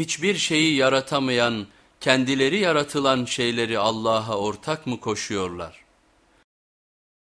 hiçbir şeyi yaratamayan, kendileri yaratılan şeyleri Allah'a ortak mı koşuyorlar?